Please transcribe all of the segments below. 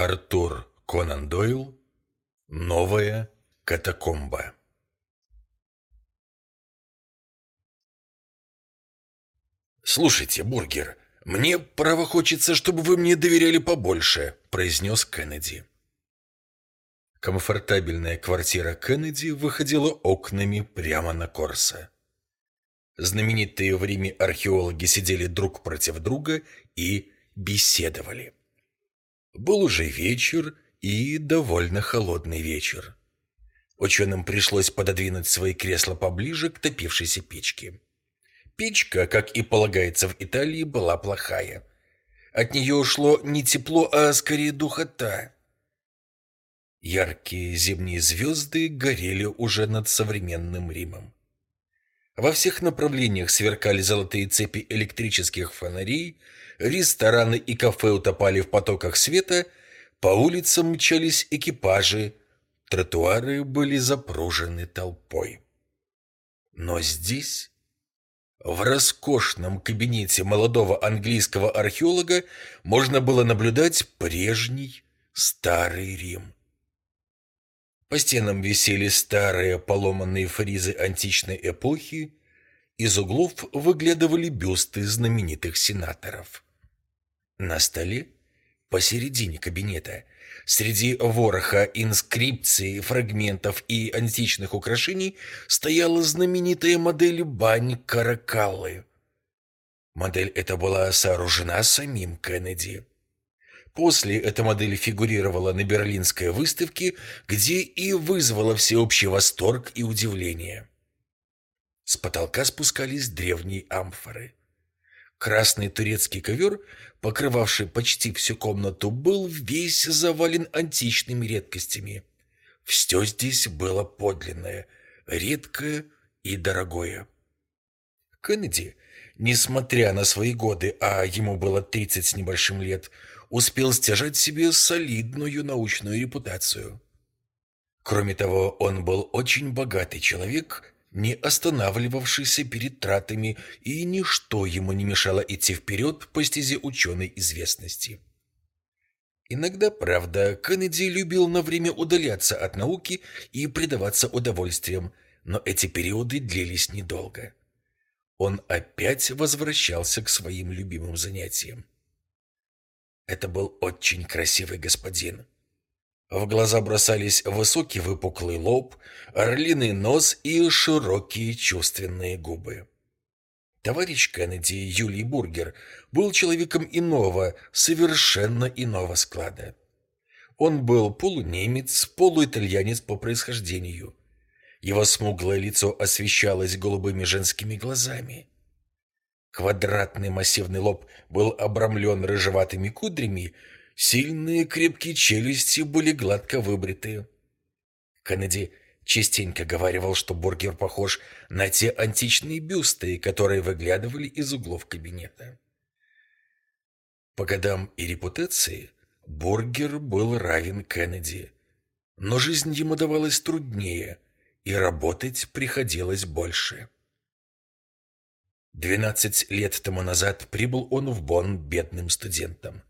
Артур Конан Дойл Новая катакомба «Слушайте, Бургер, мне право хочется, чтобы вы мне доверяли побольше», произнес Кеннеди. Комфортабельная квартира Кеннеди выходила окнами прямо на Корсо. Знаменитые в Риме археологи сидели друг против друга и беседовали. Был уже вечер и довольно холодный вечер. Ученым пришлось пододвинуть свои кресла поближе к топившейся печке. Печка, как и полагается в Италии, была плохая. От нее ушло не тепло, а скорее духота. Яркие зимние звезды горели уже над современным Римом. Во всех направлениях сверкали золотые цепи электрических фонарей, рестораны и кафе утопали в потоках света, по улицам мчались экипажи, тротуары были запружены толпой. Но здесь, в роскошном кабинете молодого английского археолога, можно было наблюдать прежний старый Рим. По стенам висели старые поломанные фризы античной эпохи, из углов выглядывали бюсты знаменитых сенаторов. На столе, посередине кабинета, среди вороха инскрипций, фрагментов и античных украшений стояла знаменитая модель бань Каракаллы. Модель эта была сооружена самим Кеннеди. После эта модель фигурировала на Берлинской выставке, где и вызвала всеобщий восторг и удивление. С потолка спускались древние амфоры. Красный турецкий ковер, покрывавший почти всю комнату, был весь завален античными редкостями. Все здесь было подлинное, редкое и дорогое. Кеннеди, несмотря на свои годы, а ему было 30 с небольшим лет, успел стяжать себе солидную научную репутацию. Кроме того, он был очень богатый человек, не останавливавшийся перед тратами, и ничто ему не мешало идти вперед по стезе ученой известности. Иногда, правда, Кеннеди любил на время удаляться от науки и предаваться удовольствиям, но эти периоды длились недолго. Он опять возвращался к своим любимым занятиям. Это был очень красивый господин. В глаза бросались высокий выпуклый лоб, орлиный нос и широкие чувственные губы. Товарищ Кеннеди, Юлий Бургер, был человеком иного, совершенно иного склада. Он был полунемец, полуитальянец по происхождению. Его смуглое лицо освещалось голубыми женскими глазами. Квадратный массивный лоб был обрамлен рыжеватыми кудрями, сильные крепкие челюсти были гладко выбриты. Кеннеди частенько говаривал, что бургер похож на те античные бюсты, которые выглядывали из углов кабинета. По годам и репутации бургер был равен Кеннеди, но жизнь ему давалась труднее, и работать приходилось больше. Двенадцать лет тому назад прибыл он в Бонн бедным студентом.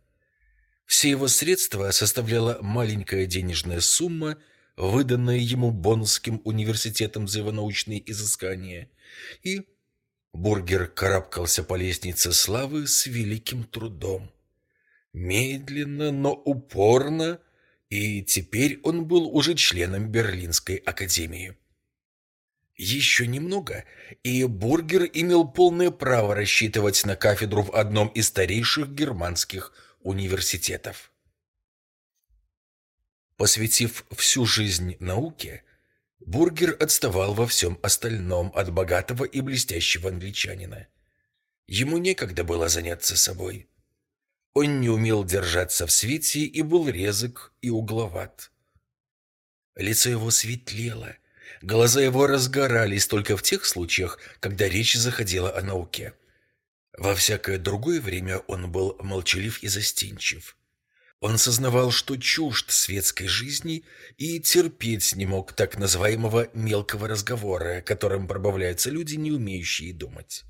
Все его средства составляла маленькая денежная сумма, выданная ему Боннским университетом за его научные изыскания, и Бургер карабкался по лестнице славы с великим трудом. Медленно, но упорно, и теперь он был уже членом Берлинской академии. Еще немного, и Бургер имел полное право рассчитывать на кафедру в одном из старейших германских университетов. Посвятив всю жизнь науке, Бургер отставал во всем остальном от богатого и блестящего англичанина. Ему некогда было заняться собой. Он не умел держаться в свете и был резок и угловат. Лицо его светлело – Глаза его разгорались только в тех случаях, когда речь заходила о науке. Во всякое другое время он был молчалив и застенчив. Он сознавал, что чужд светской жизни и терпеть не мог так называемого мелкого разговора, которым пробавляются люди, не умеющие думать.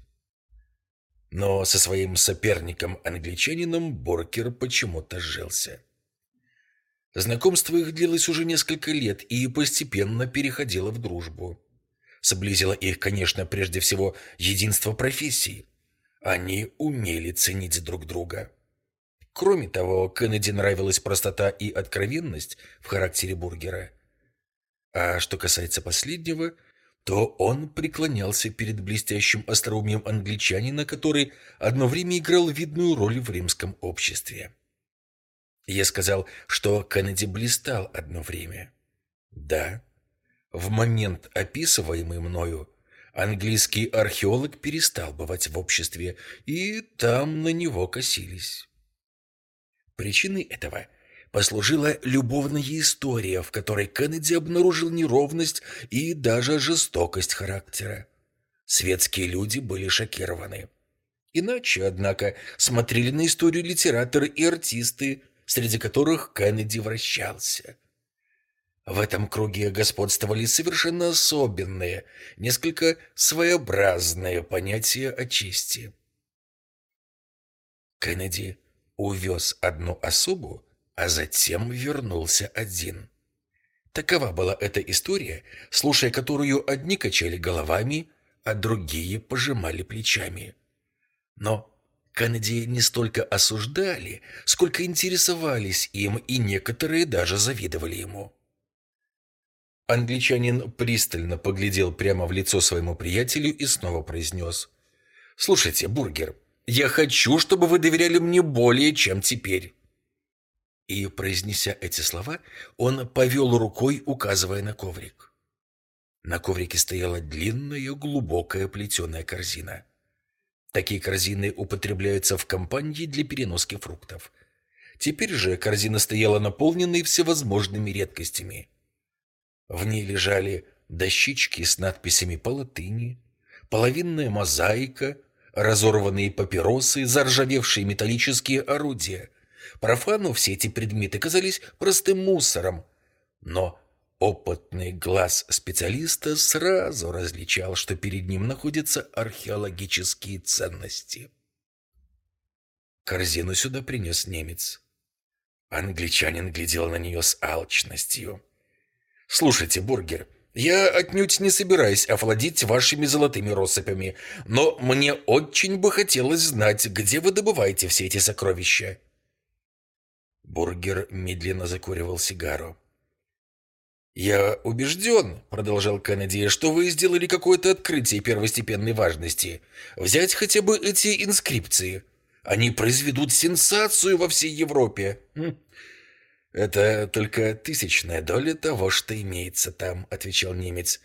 Но со своим соперником-англичанином Боркер почему-то жился. Знакомство их длилось уже несколько лет и постепенно переходило в дружбу. Сблизило их, конечно, прежде всего единство профессий. Они умели ценить друг друга. Кроме того, Кеннеди нравилась простота и откровенность в характере Бургера. А что касается последнего, то он преклонялся перед блестящим остроумием англичанина, который одно время играл видную роль в римском обществе. Я сказал, что Кеннеди блистал одно время. Да, в момент, описываемый мною, английский археолог перестал бывать в обществе, и там на него косились. Причиной этого послужила любовная история, в которой Кеннеди обнаружил неровность и даже жестокость характера. Светские люди были шокированы. Иначе, однако, смотрели на историю литераторы и артисты, среди которых Кеннеди вращался. В этом круге господствовали совершенно особенные, несколько своеобразные понятия о чести. Кеннеди увез одну особу, а затем вернулся один. Такова была эта история, слушая которую одни качали головами, а другие пожимали плечами. Но Кеннеди не столько осуждали, сколько интересовались им, и некоторые даже завидовали ему. Англичанин пристально поглядел прямо в лицо своему приятелю и снова произнес. «Слушайте, Бургер, я хочу, чтобы вы доверяли мне более, чем теперь». И, произнеся эти слова, он повел рукой, указывая на коврик. На коврике стояла длинная, глубокая плетеная корзина. Такие корзины употребляются в компании для переноски фруктов. Теперь же корзина стояла наполненной всевозможными редкостями. В ней лежали дощечки с надписями по латыни, половинная мозаика, разорванные папиросы, заржавевшие металлические орудия. Профану все эти предметы казались простым мусором, но Опытный глаз специалиста сразу различал, что перед ним находятся археологические ценности. Корзину сюда принес немец. Англичанин глядел на нее с алчностью. «Слушайте, Бургер, я отнюдь не собираюсь овладеть вашими золотыми россыпями, но мне очень бы хотелось знать, где вы добываете все эти сокровища». Бургер медленно закуривал сигару. «Я убежден», — продолжал Кеннеди, — «что вы сделали какое-то открытие первостепенной важности. Взять хотя бы эти инскрипции. Они произведут сенсацию во всей Европе». Хм. «Это только тысячная доля того, что имеется там», — отвечал немец.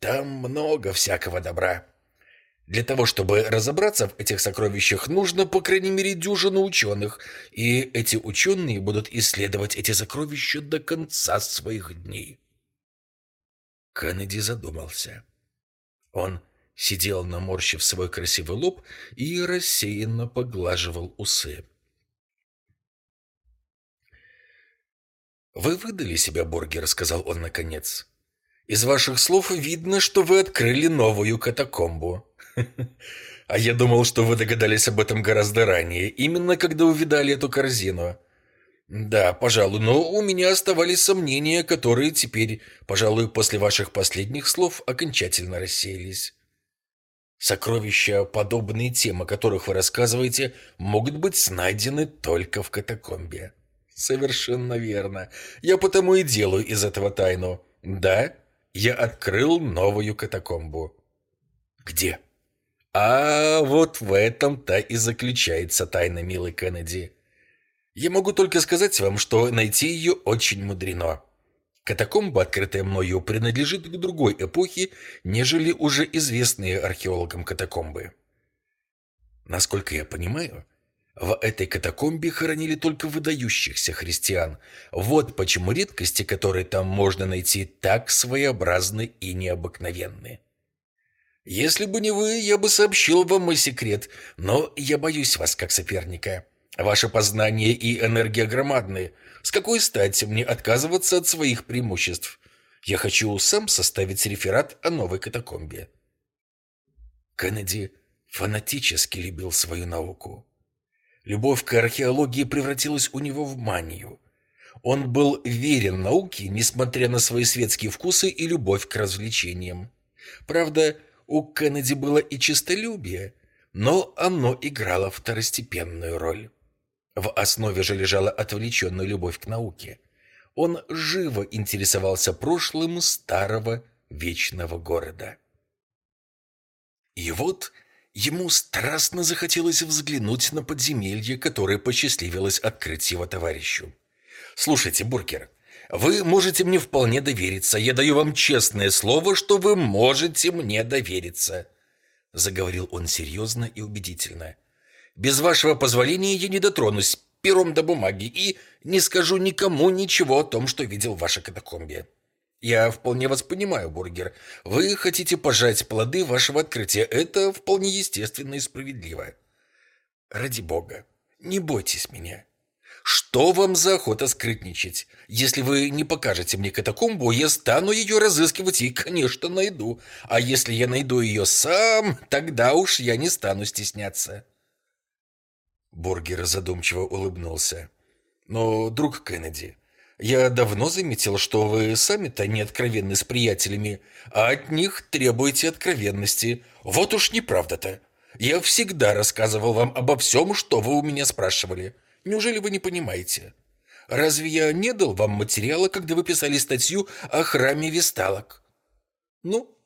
«Там много всякого добра. Для того, чтобы разобраться в этих сокровищах, нужно, по крайней мере, дюжину ученых, и эти ученые будут исследовать эти сокровища до конца своих дней». Кеннеди задумался. Он сидел, наморщив свой красивый лоб и рассеянно поглаживал усы. «Вы выдали себя, Бургер», — сказал он наконец. «Из ваших слов видно, что вы открыли новую катакомбу. А я думал, что вы догадались об этом гораздо ранее, именно когда увидали эту корзину. «Да, пожалуй, но у меня оставались сомнения, которые теперь, пожалуй, после ваших последних слов окончательно рассеялись. Сокровища, подобные тем, о которых вы рассказываете, могут быть найдены только в катакомбе». «Совершенно верно. Я потому и делаю из этого тайну. Да, я открыл новую катакомбу». «Где?» «А вот в этом-то и заключается тайна, милый Кеннеди». Я могу только сказать вам, что найти ее очень мудрено. Катакомба, открытая мною, принадлежит к другой эпохе, нежели уже известные археологам катакомбы. Насколько я понимаю, в этой катакомбе хоронили только выдающихся христиан. Вот почему редкости, которые там можно найти, так своеобразны и необыкновенны. Если бы не вы, я бы сообщил вам мой секрет, но я боюсь вас как соперника. Ваше познание и энергия громадны. С какой стати мне отказываться от своих преимуществ? Я хочу сам составить реферат о новой катакомбе. Кеннеди фанатически любил свою науку. Любовь к археологии превратилась у него в манию. Он был верен науке, несмотря на свои светские вкусы и любовь к развлечениям. Правда, у Кеннеди было и честолюбие, но оно играло второстепенную роль. В основе же лежала отвлеченная любовь к науке. Он живо интересовался прошлым старого вечного города. И вот ему страстно захотелось взглянуть на подземелье, которое посчастливилось открыть его товарищу. «Слушайте, Буркер, вы можете мне вполне довериться. Я даю вам честное слово, что вы можете мне довериться», — заговорил он серьезно и убедительно. «Без вашего позволения я не дотронусь пером до бумаги и не скажу никому ничего о том, что видел в вашей катакомбе». «Я вполне вас понимаю, Бургер. Вы хотите пожать плоды вашего открытия. Это вполне естественно и справедливо. Ради бога, не бойтесь меня. Что вам за охота скрытничать? Если вы не покажете мне катакомбу, я стану ее разыскивать и, конечно, найду. А если я найду ее сам, тогда уж я не стану стесняться». Бургер задумчиво улыбнулся. «Но, друг Кеннеди, я давно заметил, что вы сами-то не откровенны с приятелями, а от них требуете откровенности. Вот уж неправда-то. Я всегда рассказывал вам обо всем, что вы у меня спрашивали. Неужели вы не понимаете? Разве я не дал вам материала, когда вы писали статью о храме Весталок? Ну,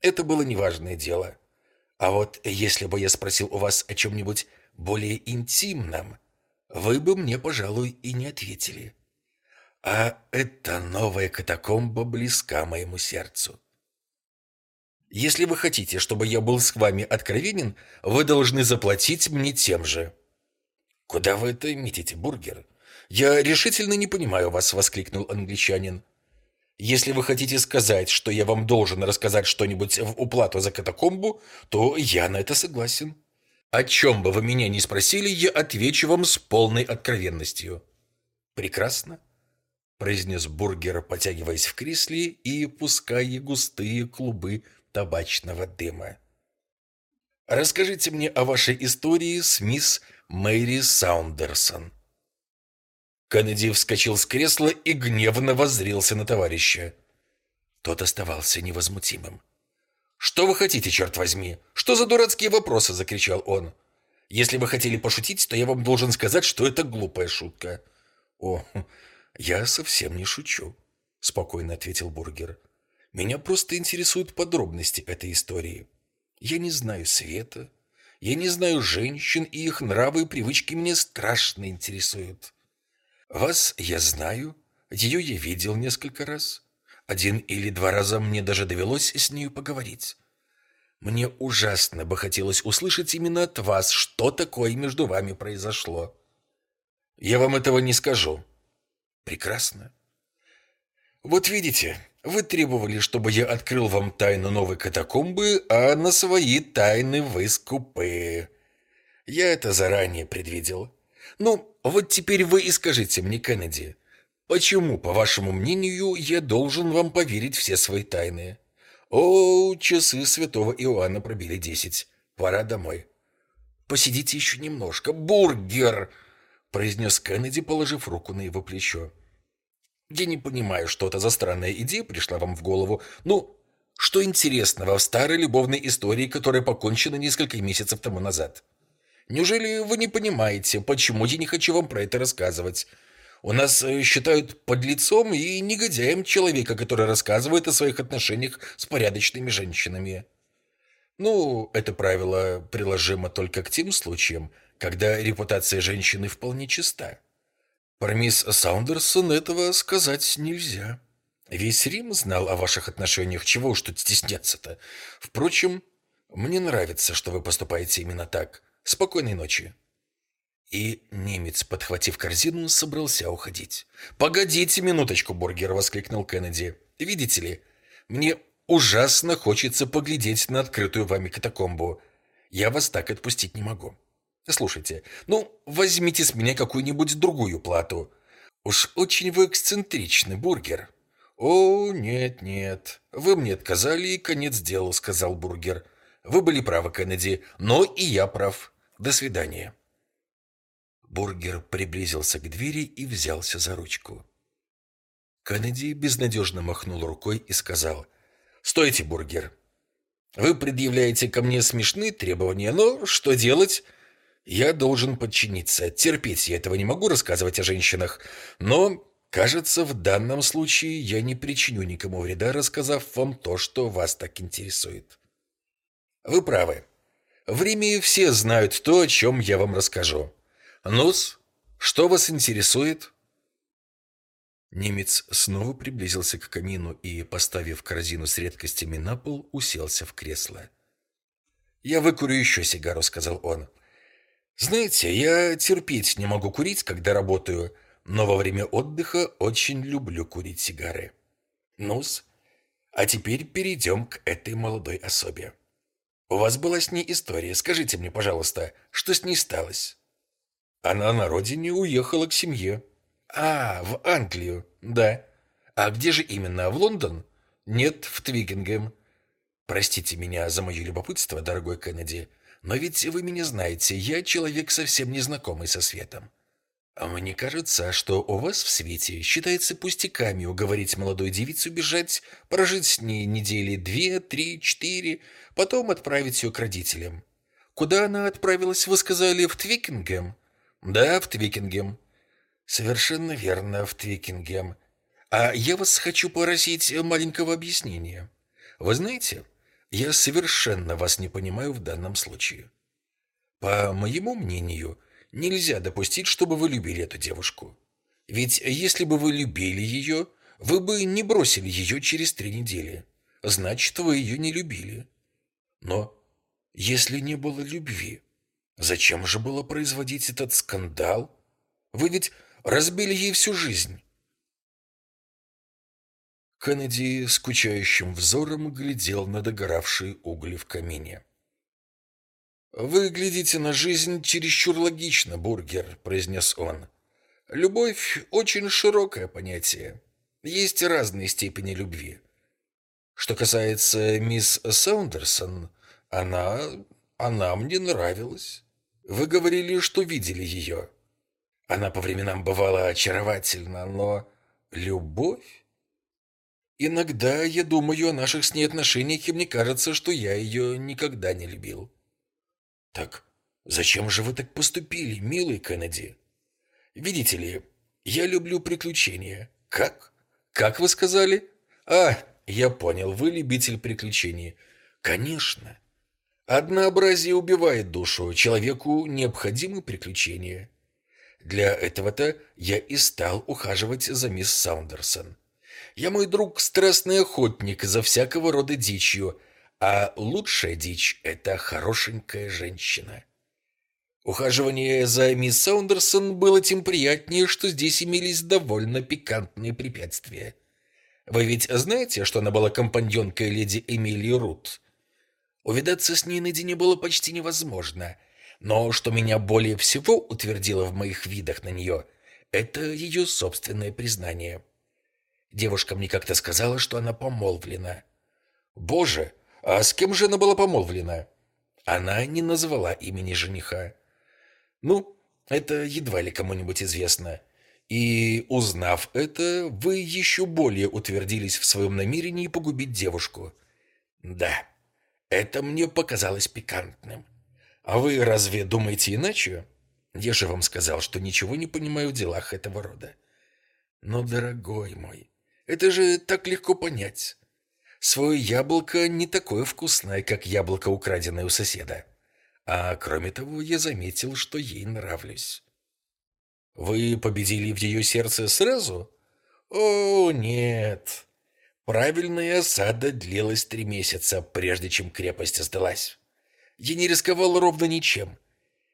это было неважное дело. А вот если бы я спросил у вас о чем-нибудь более интимном, вы бы мне, пожалуй, и не ответили. А эта новая катакомба близка моему сердцу. Если вы хотите, чтобы я был с вами откровенен, вы должны заплатить мне тем же. Куда вы это метите, бургер? Я решительно не понимаю вас, воскликнул англичанин. Если вы хотите сказать, что я вам должен рассказать что-нибудь в уплату за катакомбу, то я на это согласен. О чем бы вы меня ни спросили, я отвечу вам с полной откровенностью. Прекрасно произнес Бургер, потягиваясь в кресле и пуская густые клубы табачного дыма. «Расскажите мне о вашей истории с мисс Мэри Саундерсон». Кеннеди вскочил с кресла и гневно воззрился на товарища. Тот оставался невозмутимым. «Что вы хотите, черт возьми? Что за дурацкие вопросы?» – закричал он. «Если вы хотели пошутить, то я вам должен сказать, что это глупая шутка». «О, «Я совсем не шучу», — спокойно ответил Бургер. «Меня просто интересуют подробности этой истории. Я не знаю света, я не знаю женщин, и их нравы и привычки меня страшно интересуют. Вас я знаю, ее я видел несколько раз. Один или два раза мне даже довелось с нею поговорить. Мне ужасно бы хотелось услышать именно от вас, что такое между вами произошло. Я вам этого не скажу, Прекрасно. Вот видите, вы требовали, чтобы я открыл вам тайну новой катакомбы, а на свои тайны вы скупы. Я это заранее предвидел. Ну, вот теперь вы и скажите мне, Кеннеди, почему, по вашему мнению, я должен вам поверить все свои тайны? О, часы святого Иоанна пробили десять. Пора домой. Посидите еще немножко. Бургер! Произнес Кеннеди, положив руку на его плечо. «Я не понимаю, что это за странная идея пришла вам в голову. Ну, что интересного в старой любовной истории, которая покончена несколько месяцев тому назад? Неужели вы не понимаете, почему я не хочу вам про это рассказывать? У нас э, считают подлецом и негодяем человека, который рассказывает о своих отношениях с порядочными женщинами. Ну, это правило приложимо только к тем случаям, когда репутация женщины вполне чиста. Про мисс Саундерсон этого сказать нельзя. Весь Рим знал о ваших отношениях, чего уж тут стесняться-то. Впрочем, мне нравится, что вы поступаете именно так. Спокойной ночи. И немец, подхватив корзину, собрался уходить. «Погодите минуточку, бургер!» — воскликнул Кеннеди. «Видите ли, мне ужасно хочется поглядеть на открытую вами катакомбу. Я вас так отпустить не могу. Слушайте, ну, возьмите с меня какую-нибудь другую плату. Уж очень вы эксцентричный бургер. О, нет-нет, вы мне отказали и конец делу, сказал бургер. Вы были правы, Кеннеди, но и я прав. До свидания. Бургер приблизился к двери и взялся за ручку. Кеннеди безнадежно махнул рукой и сказал, «Стойте, Бургер. Вы предъявляете ко мне смешные требования, но что делать? Я должен подчиниться. Терпеть я этого не могу рассказывать о женщинах, но, кажется, в данном случае я не причиню никому вреда, рассказав вам то, что вас так интересует. Вы правы. В Риме все знают то, о чем я вам расскажу. Нус, что вас интересует?» Немец снова приблизился к камину и, поставив корзину с редкостями на пол, уселся в кресло. «Я выкурю еще сигару», — сказал он. «Знаете, я терпеть не могу курить, когда работаю, но во время отдыха очень люблю курить сигары. Нус, а теперь перейдем к этой молодой особе. У вас была с ней история. Скажите мне, пожалуйста, что с ней сталось?» «Она на родине уехала к семье», «А, в Англию, да. А где же именно? В Лондон?» «Нет, в Твикингем». «Простите меня за мое любопытство, дорогой Кеннеди, но ведь вы меня знаете, я человек совсем незнакомый со светом. А мне кажется, что у вас в свете считается пустяками уговорить молодую девицу бежать, прожить с ней недели две, три, четыре, потом отправить ее к родителям. Куда она отправилась, вы сказали, в Твикингем?» «Да, в Твикингем. Совершенно верно, в Твикингем. А я вас хочу просить маленького объяснения. Вы знаете, я совершенно вас не понимаю в данном случае. По моему мнению, нельзя допустить, чтобы вы любили эту девушку. Ведь если бы вы любили ее, вы бы не бросили ее через три недели. Значит, вы ее не любили. Но если не было любви, зачем же было производить этот скандал? Вы ведь разбили ей всю жизнь. Кеннеди скучающим взором глядел на догоравшие угли в камине. «Вы глядите на жизнь чересчур логично, Бургер», — произнес он. «Любовь — очень широкое понятие. Есть разные степени любви. Что касается мисс Саундерсон, она... она мне нравилась. Вы говорили, что видели ее. Она по временам бывала очаровательна, но любовь? Иногда я думаю о наших с ней отношениях, и мне кажется, что я ее никогда не любил. Так зачем же вы так поступили, милый Кеннеди? Видите ли, я люблю приключения. Как? Как вы сказали? А, я понял, вы любитель приключений. Конечно. Однообразие убивает душу, человеку необходимы приключения. Для этого-то я и стал ухаживать за мисс Саундерсон. Я мой друг страстный охотник за всякого рода дичью, а лучшая дичь — это хорошенькая женщина. Ухаживание за мисс Саундерсон было тем приятнее, что здесь имелись довольно пикантные препятствия. Вы ведь знаете, что она была компаньонкой леди Эмилии Рут? Увидаться с ней наедине было почти невозможно — но что меня более всего утвердило в моих видах на нее, это ее собственное признание. Девушка мне как-то сказала, что она помолвлена. Боже, а с кем же она была помолвлена? Она не назвала имени жениха. Ну, это едва ли кому-нибудь известно. И, узнав это, вы еще более утвердились в своем намерении погубить девушку. Да, это мне показалось пикантным. А вы разве думаете иначе? Я же вам сказал, что ничего не понимаю в делах этого рода. Но, дорогой мой, это же так легко понять. Свое яблоко не такое вкусное, как яблоко, украденное у соседа. А кроме того, я заметил, что ей нравлюсь. Вы победили в ее сердце сразу? О, нет. Правильная осада длилась три месяца, прежде чем крепость сдалась. Я не рисковал ровно ничем.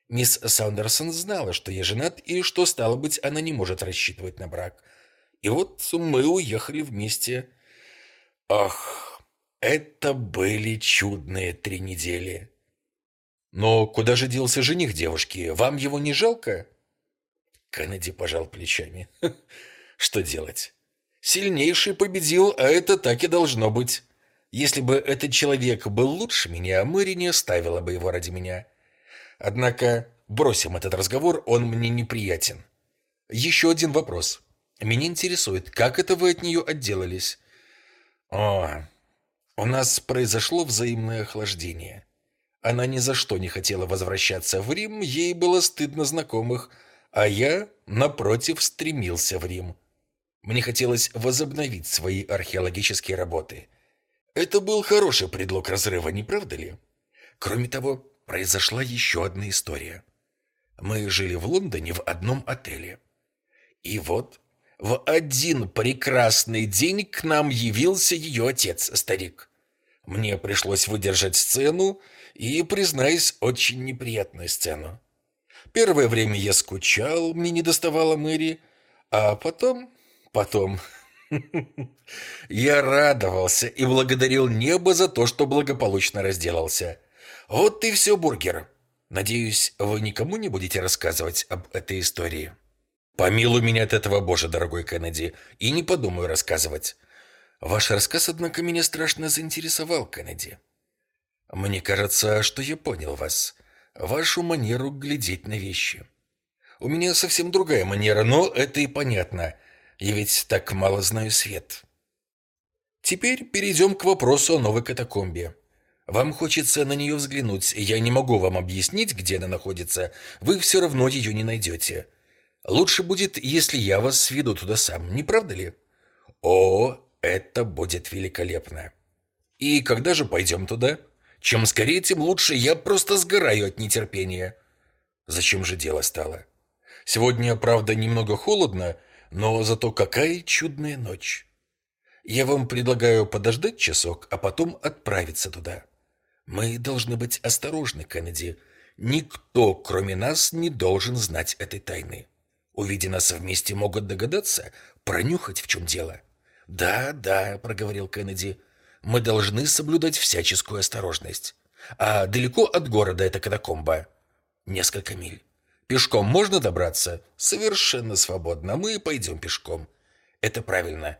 Мисс Сандерсон знала, что я женат и что, стало быть, она не может рассчитывать на брак. И вот мы уехали вместе. Ах, это были чудные три недели. Но куда же делся жених девушки? Вам его не жалко? Кеннеди пожал плечами. Что делать? Сильнейший победил, а это так и должно быть. Если бы этот человек был лучше меня, Мэри не оставила бы его ради меня. Однако бросим этот разговор, он мне неприятен. Еще один вопрос. Меня интересует, как это вы от нее отделались? О, у нас произошло взаимное охлаждение. Она ни за что не хотела возвращаться в Рим, ей было стыдно знакомых, а я, напротив, стремился в Рим. Мне хотелось возобновить свои археологические работы. Это был хороший предлог разрыва, не правда ли? Кроме того, произошла еще одна история. Мы жили в Лондоне в одном отеле. И вот в один прекрасный день к нам явился ее отец, старик. Мне пришлось выдержать сцену, и, признаюсь, очень неприятную сцену. Первое время я скучал, мне не доставало Мэри, а потом... потом... Я радовался и благодарил небо за то, что благополучно разделался. Вот и все, бургер. Надеюсь, вы никому не будете рассказывать об этой истории. Помилуй меня от этого, Боже, дорогой Кеннеди, и не подумаю рассказывать. Ваш рассказ, однако, меня страшно заинтересовал, Кеннеди. Мне кажется, что я понял вас. Вашу манеру глядеть на вещи. У меня совсем другая манера, но это и понятно. Я ведь так мало знаю свет. Теперь перейдем к вопросу о новой катакомбе. Вам хочется на нее взглянуть. Я не могу вам объяснить, где она находится. Вы все равно ее не найдете. Лучше будет, если я вас сведу туда сам, не правда ли? О, это будет великолепно. И когда же пойдем туда? Чем скорее, тем лучше. Я просто сгораю от нетерпения. Зачем же дело стало? Сегодня, правда, немного холодно, но зато какая чудная ночь. Я вам предлагаю подождать часок, а потом отправиться туда. Мы должны быть осторожны, Кеннеди. Никто, кроме нас, не должен знать этой тайны. Увидя нас вместе, могут догадаться, пронюхать, в чем дело. «Да, да», — проговорил Кеннеди, — «мы должны соблюдать всяческую осторожность. А далеко от города эта катакомба?» «Несколько миль. Пешком можно добраться?» «Совершенно свободно. Мы пойдем пешком». «Это правильно.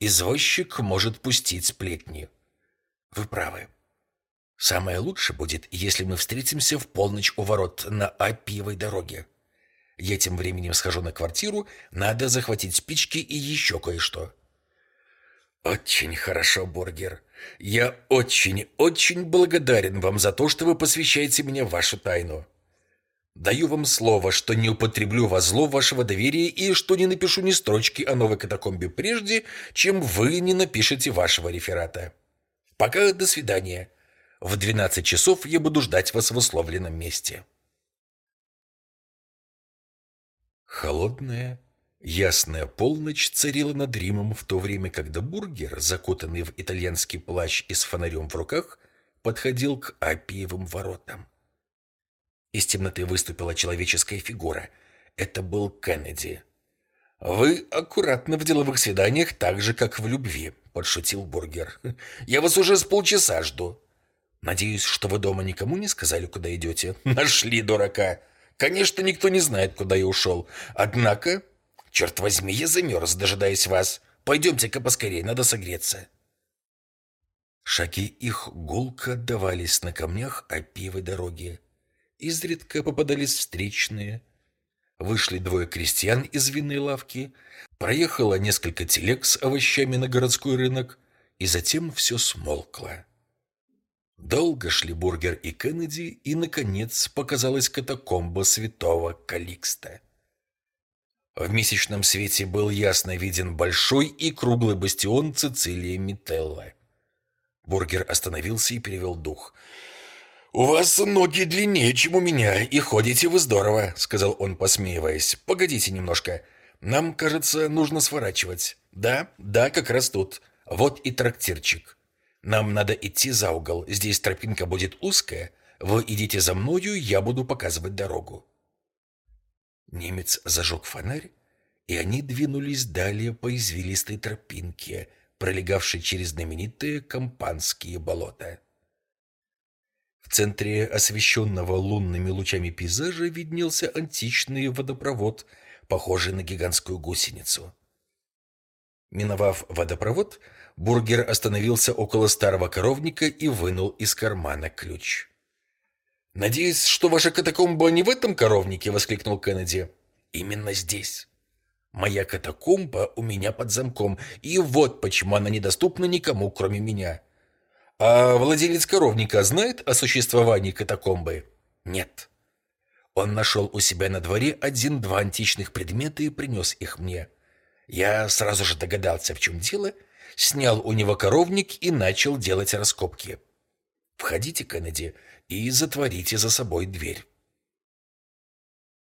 Извозчик может пустить сплетни». «Вы правы. Самое лучшее будет, если мы встретимся в полночь у ворот на Апиевой дороге. Я тем временем схожу на квартиру, надо захватить спички и еще кое-что. Очень хорошо, Бургер. Я очень-очень благодарен вам за то, что вы посвящаете мне вашу тайну. Даю вам слово, что не употреблю во зло вашего доверия и что не напишу ни строчки о новой катакомбе прежде, чем вы не напишете вашего реферата. Пока до свидания. В 12 часов я буду ждать вас в условленном месте. Холодная, ясная полночь царила над Римом в то время, когда бургер, закутанный в итальянский плащ и с фонарем в руках, подходил к Апиевым воротам. Из темноты выступила человеческая фигура. Это был Кеннеди. «Вы аккуратны в деловых свиданиях так же, как в любви», — подшутил бургер. «Я вас уже с полчаса жду». «Надеюсь, что вы дома никому не сказали, куда идете?» «Нашли дурака!» Конечно, никто не знает, куда я ушел. Однако, черт возьми, я замерз, дожидаясь вас. Пойдемте-ка поскорее, надо согреться. Шаги их гулко отдавались на камнях опивой дороги. Изредка попадались встречные. Вышли двое крестьян из винной лавки, проехало несколько телег с овощами на городской рынок, и затем все смолкло. Долго шли Бургер и Кеннеди, и, наконец, показалась катакомба святого Каликста. В месячном свете был ясно виден большой и круглый бастион Цицилии Мителла. Бургер остановился и перевел дух. «У вас ноги длиннее, чем у меня, и ходите вы здорово», — сказал он, посмеиваясь. «Погодите немножко. Нам, кажется, нужно сворачивать. Да, да, как раз тут. Вот и трактирчик. Нам надо идти за угол. Здесь тропинка будет узкая. Вы идите за мною, я буду показывать дорогу. Немец зажег фонарь, и они двинулись далее по извилистой тропинке, пролегавшей через знаменитые Кампанские болота. В центре освещенного лунными лучами пейзажа виднелся античный водопровод, похожий на гигантскую гусеницу. Миновав водопровод, Бургер остановился около старого коровника и вынул из кармана ключ. «Надеюсь, что ваша катакомба не в этом коровнике?» — воскликнул Кеннеди. «Именно здесь. Моя катакомба у меня под замком, и вот почему она недоступна никому, кроме меня. А владелец коровника знает о существовании катакомбы? Нет. Он нашел у себя на дворе один-два античных предмета и принес их мне. Я сразу же догадался, в чем дело, снял у него коровник и начал делать раскопки. Входите, Кеннеди, и затворите за собой дверь.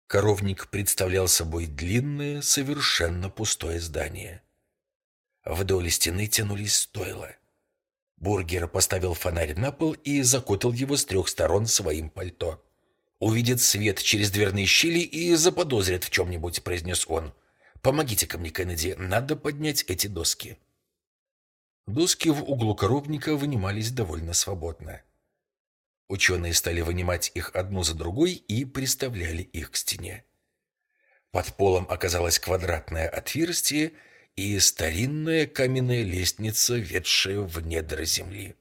Коровник представлял собой длинное, совершенно пустое здание. Вдоль стены тянулись стойла. Бургер поставил фонарь на пол и закутал его с трех сторон своим пальто. «Увидит свет через дверные щели и заподозрит в чем-нибудь», — произнес он. «Помогите-ка мне, Кеннеди, надо поднять эти доски». Доски в углу коровника вынимались довольно свободно. Ученые стали вынимать их одну за другой и приставляли их к стене. Под полом оказалось квадратное отверстие и старинная каменная лестница, ведшая в недра земли.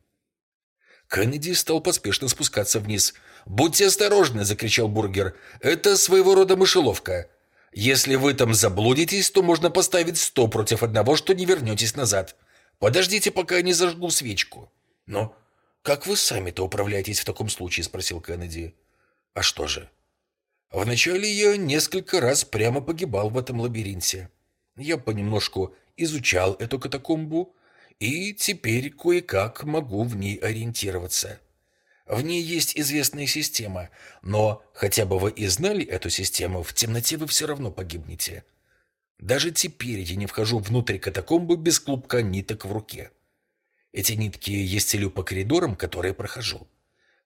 Кеннеди стал поспешно спускаться вниз. «Будьте осторожны!» — закричал Бургер. «Это своего рода мышеловка. Если вы там заблудитесь, то можно поставить сто против одного, что не вернетесь назад. Подождите, пока я не зажгу свечку». «Но «Как вы сами-то управляетесь в таком случае?» – спросил Кеннеди. «А что же?» «Вначале я несколько раз прямо погибал в этом лабиринте. Я понемножку изучал эту катакомбу, и теперь кое-как могу в ней ориентироваться. В ней есть известная система, но хотя бы вы и знали эту систему, в темноте вы все равно погибнете. Даже теперь я не вхожу внутрь катакомбы без клубка ниток в руке». Эти нитки я стелю по коридорам, которые прохожу.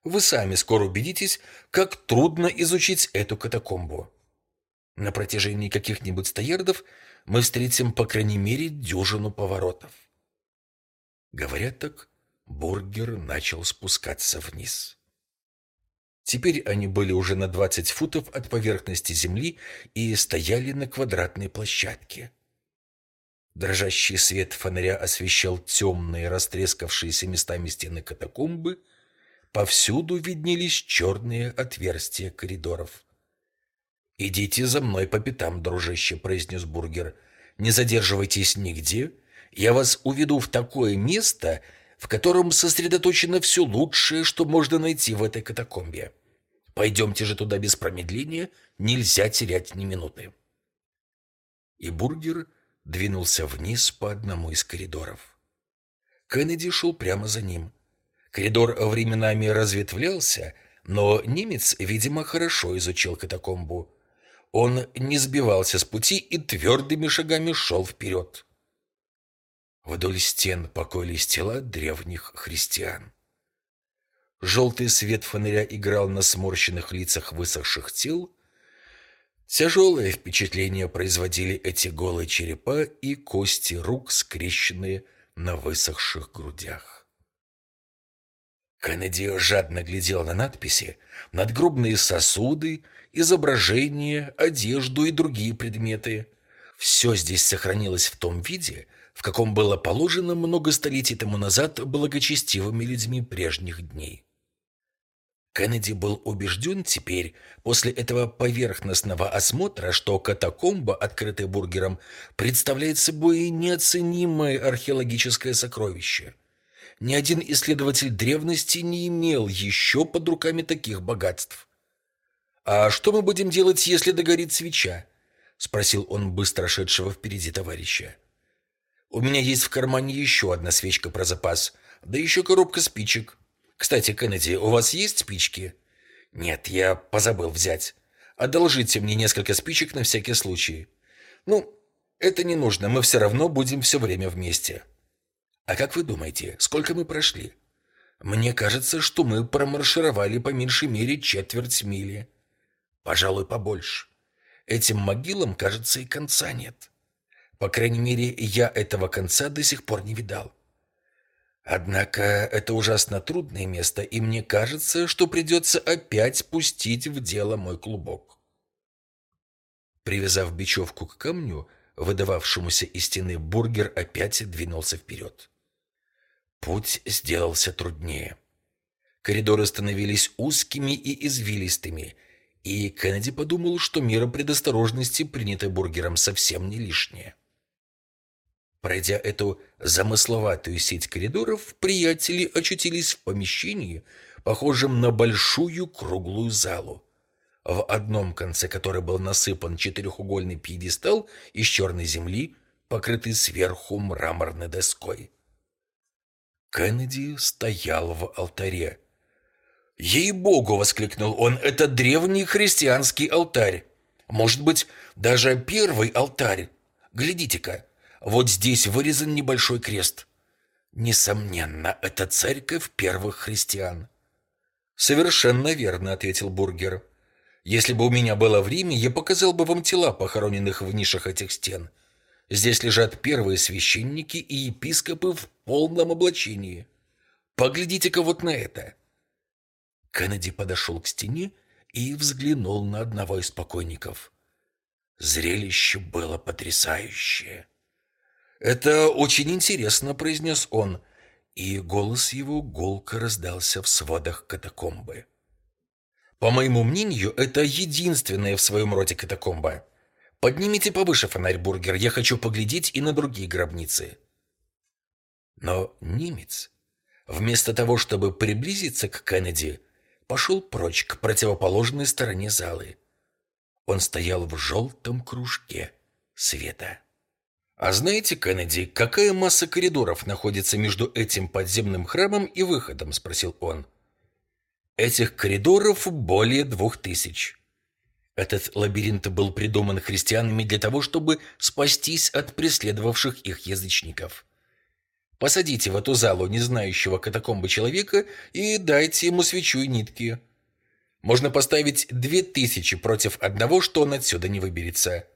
Вы сами скоро убедитесь, как трудно изучить эту катакомбу. На протяжении каких-нибудь стоярдов мы встретим по крайней мере дюжину поворотов. Говоря так, Бургер начал спускаться вниз. Теперь они были уже на 20 футов от поверхности земли и стояли на квадратной площадке. Дрожащий свет фонаря освещал темные, растрескавшиеся местами стены катакомбы. Повсюду виднелись черные отверстия коридоров. «Идите за мной по пятам, дружище», — произнес Бургер. «Не задерживайтесь нигде. Я вас уведу в такое место, в котором сосредоточено все лучшее, что можно найти в этой катакомбе. Пойдемте же туда без промедления, нельзя терять ни минуты». И Бургер двинулся вниз по одному из коридоров. Кеннеди шел прямо за ним. Коридор временами разветвлялся, но немец, видимо, хорошо изучил катакомбу. Он не сбивался с пути и твердыми шагами шел вперед. Вдоль стен покоились тела древних христиан. Желтый свет фонаря играл на сморщенных лицах высохших тел, Тяжелое впечатление производили эти голые черепа и кости рук, скрещенные на высохших грудях. Кеннеди жадно глядел на надписи, надгробные сосуды, изображения, одежду и другие предметы. Все здесь сохранилось в том виде, в каком было положено много столетий тому назад благочестивыми людьми прежних дней. Кеннеди был убежден теперь, после этого поверхностного осмотра, что катакомба, открытая бургером, представляет собой неоценимое археологическое сокровище. Ни один исследователь древности не имел еще под руками таких богатств. «А что мы будем делать, если догорит свеча?» — спросил он быстро шедшего впереди товарища. «У меня есть в кармане еще одна свечка про запас, да еще коробка спичек». Кстати, Кеннеди, у вас есть спички? Нет, я позабыл взять. Одолжите мне несколько спичек на всякий случай. Ну, это не нужно, мы все равно будем все время вместе. А как вы думаете, сколько мы прошли? Мне кажется, что мы промаршировали по меньшей мере четверть мили. Пожалуй, побольше. Этим могилам, кажется, и конца нет. По крайней мере, я этого конца до сих пор не видал. Однако это ужасно трудное место, и мне кажется, что придется опять пустить в дело мой клубок. Привязав бечевку к камню, выдававшемуся из стены, бургер опять двинулся вперед. Путь сделался труднее. Коридоры становились узкими и извилистыми, и Кеннеди подумал, что мера предосторожности, принятая бургером, совсем не лишняя. Пройдя эту замысловатую сеть коридоров, приятели очутились в помещении, похожем на большую круглую залу, в одном конце которой был насыпан четырехугольный пьедестал из черной земли, покрытый сверху мраморной доской. Кеннеди стоял в алтаре. «Ей-богу!» — воскликнул он. «Это древний христианский алтарь. Может быть, даже первый алтарь. Глядите-ка, вот здесь вырезан небольшой крест. Несомненно, это церковь первых христиан». «Совершенно верно», — ответил Бургер. «Если бы у меня было время, я показал бы вам тела, похороненных в нишах этих стен. Здесь лежат первые священники и епископы в полном облачении. Поглядите-ка вот на это». Кеннеди подошел к стене и взглянул на одного из покойников. Зрелище было потрясающее. «Это очень интересно», — произнес он, и голос его гулко раздался в сводах катакомбы. «По моему мнению, это единственная в своем роде катакомба. Поднимите повыше фонарь, Бургер, я хочу поглядеть и на другие гробницы». Но немец, вместо того, чтобы приблизиться к Кеннеди, пошел прочь к противоположной стороне залы. Он стоял в желтом кружке света. «А знаете, Кеннеди, какая масса коридоров находится между этим подземным храмом и выходом?» – спросил он. «Этих коридоров более двух тысяч». Этот лабиринт был придуман христианами для того, чтобы спастись от преследовавших их язычников. Посадите в эту залу не знающего катакомбы человека и дайте ему свечу и нитки. Можно поставить две тысячи против одного, что он отсюда не выберется.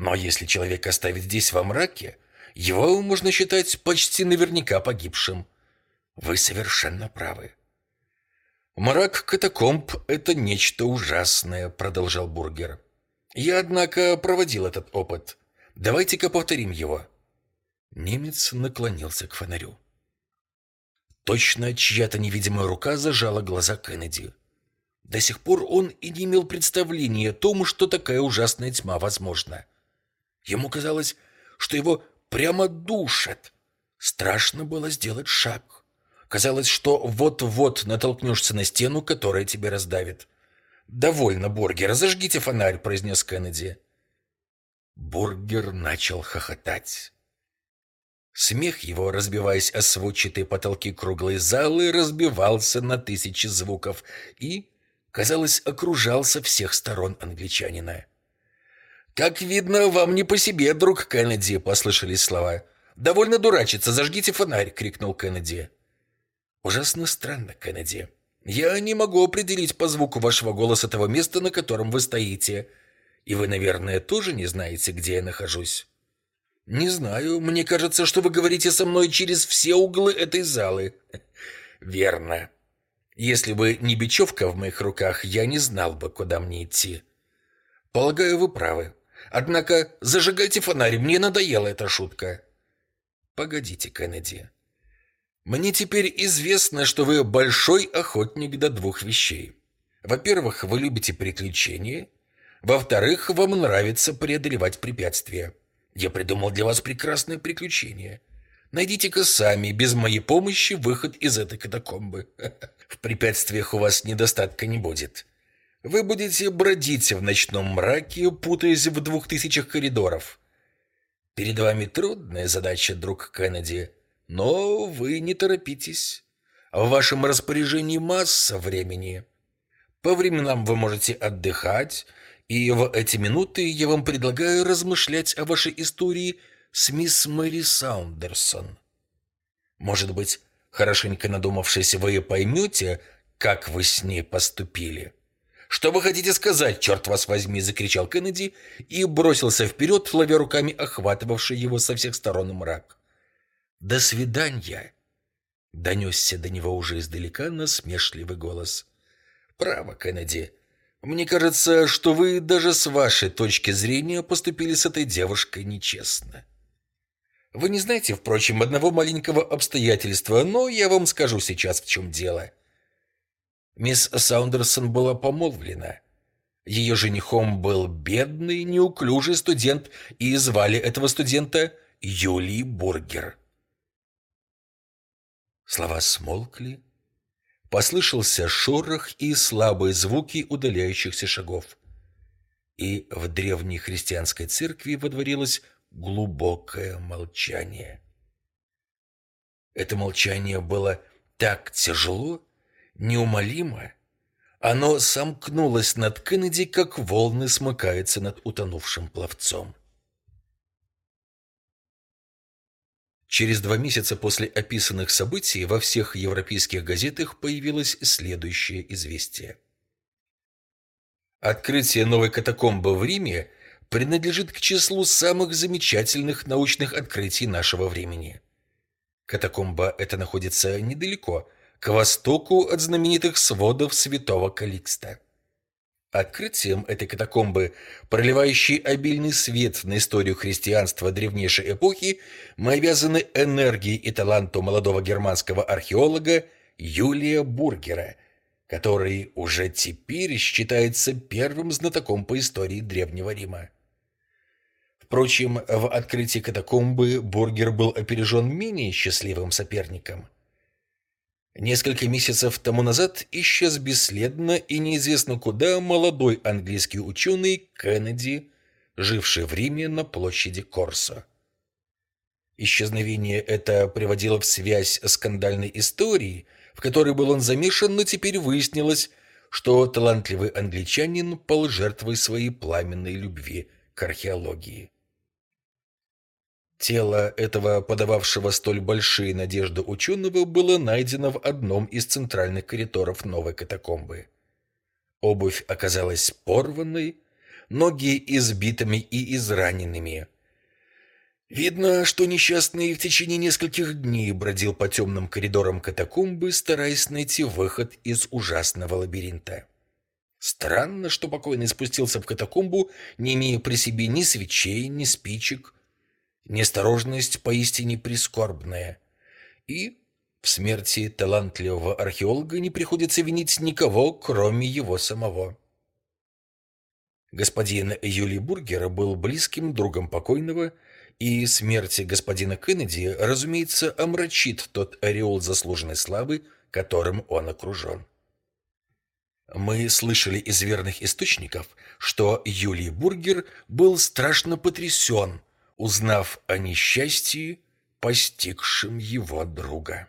Но если человек оставить здесь во мраке, его можно считать почти наверняка погибшим. Вы совершенно правы. «Мрак катакомб — это нечто ужасное», — продолжал Бургер. «Я, однако, проводил этот опыт. Давайте-ка повторим его». Немец наклонился к фонарю. Точно чья-то невидимая рука зажала глаза Кеннеди. До сих пор он и не имел представления о том, что такая ужасная тьма возможна. Ему казалось, что его прямо душат. Страшно было сделать шаг. Казалось, что вот-вот натолкнешься на стену, которая тебя раздавит. «Довольно, Бургер, зажгите фонарь», — произнес Кеннеди. Бургер начал хохотать. Смех его, разбиваясь о сводчатые потолки круглой залы, разбивался на тысячи звуков и, казалось, окружал со всех сторон англичанина. «Как видно, вам не по себе, друг Кеннеди», — послышались слова. «Довольно дурачиться, зажгите фонарь», — крикнул Кеннеди. «Ужасно странно, Кеннеди. Я не могу определить по звуку вашего голоса того места, на котором вы стоите. И вы, наверное, тоже не знаете, где я нахожусь». «Не знаю. Мне кажется, что вы говорите со мной через все углы этой залы». «Верно. Если бы не бечевка в моих руках, я не знал бы, куда мне идти». «Полагаю, вы правы. Однако зажигайте фонарь, мне надоела эта шутка». «Погодите, Кеннеди. Мне теперь известно, что вы большой охотник до двух вещей. Во-первых, вы любите приключения. Во-вторых, вам нравится преодолевать препятствия». Я придумал для вас прекрасное приключение. Найдите-ка сами, без моей помощи, выход из этой катакомбы. В препятствиях у вас недостатка не будет. Вы будете бродить в ночном мраке, путаясь в двух тысячах коридоров. Перед вами трудная задача, друг Кеннеди, но вы не торопитесь. В вашем распоряжении масса времени. По временам вы можете отдыхать, и в эти минуты я вам предлагаю размышлять о вашей истории с мисс Мэри Саундерсон. Может быть, хорошенько надумавшись, вы поймете, как вы с ней поступили. «Что вы хотите сказать, черт вас возьми!» — закричал Кеннеди и бросился вперед, ловя руками охватывавший его со всех сторон мрак. «До свидания!» — донесся до него уже издалека насмешливый голос. «Право, Кеннеди, мне кажется, что вы даже с вашей точки зрения поступили с этой девушкой нечестно. Вы не знаете, впрочем, одного маленького обстоятельства, но я вам скажу сейчас, в чем дело. Мисс Саундерсон была помолвлена. Ее женихом был бедный, неуклюжий студент, и звали этого студента Юлий Бургер. Слова смолкли. Послышался шорох и слабые звуки удаляющихся шагов. И в древней христианской церкви водворилось глубокое молчание. Это молчание было так тяжело, неумолимо, оно сомкнулось над Кеннеди, как волны смыкаются над утонувшим пловцом. Через два месяца после описанных событий во всех европейских газетах появилось следующее известие. Открытие новой катакомбы в Риме принадлежит к числу самых замечательных научных открытий нашего времени. Катакомба эта находится недалеко, к востоку от знаменитых сводов святого Каликста. Открытием этой катакомбы, проливающей обильный свет на историю христианства древнейшей эпохи, мы обязаны энергии и таланту молодого германского археолога Юлия Бургера, который уже теперь считается первым знатоком по истории Древнего Рима. Впрочем, в открытии катакомбы Бургер был опережен менее счастливым соперником. Несколько месяцев тому назад исчез бесследно и неизвестно куда молодой английский ученый Кеннеди, живший в Риме на площади Корсо. Исчезновение это приводило в связь скандальной историей, в которой был он замешан, но теперь выяснилось, что талантливый англичанин пал жертвой своей пламенной любви к археологии. Тело этого подававшего столь большие надежды ученого было найдено в одном из центральных коридоров новой катакомбы. Обувь оказалась порванной, ноги избитыми и израненными. Видно, что несчастный в течение нескольких дней бродил по темным коридорам катакомбы, стараясь найти выход из ужасного лабиринта. Странно, что покойный спустился в катакомбу, не имея при себе ни свечей, ни спичек, Неосторожность поистине прискорбная. И в смерти талантливого археолога не приходится винить никого, кроме его самого. Господин Юлий Бургер был близким другом покойного, и смерть господина Кеннеди, разумеется, омрачит тот ореол заслуженной славы, которым он окружен. Мы слышали из верных источников, что Юлий Бургер был страшно потрясен, узнав о несчастье, постигшем его друга.